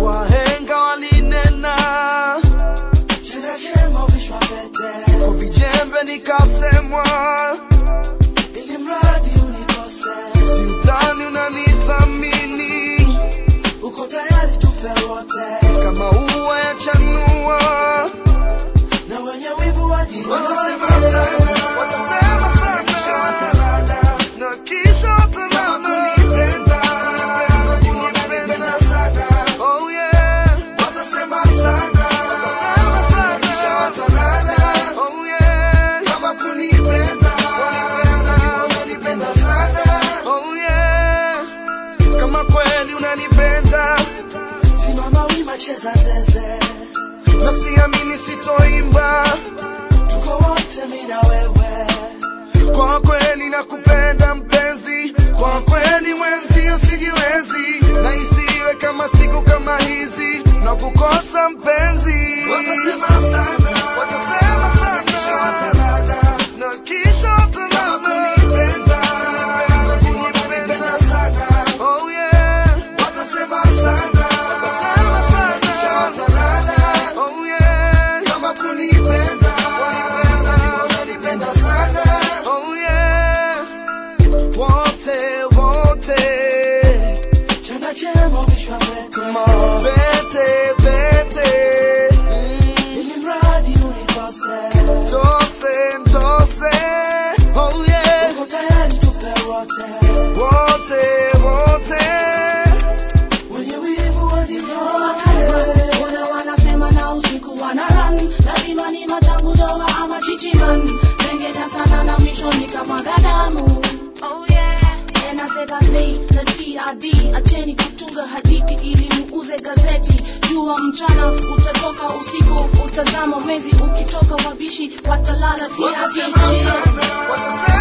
Wahenga walinena. Shida chema uvishwa pete Kuvijembe nikasemwa. na siamini sitoimba, tuko wote mi na wewe. Kwa kweli nakupenda mpenzi, kwa kweli mwenzio sijiwezi, na isiwe kama siku kama hizi. hadi, acheni kutunga hadithi ili muuze gazeti. Jua mchana utatoka, usiku utazama mwezi, ukitoka wabishi watalala, si hadithi.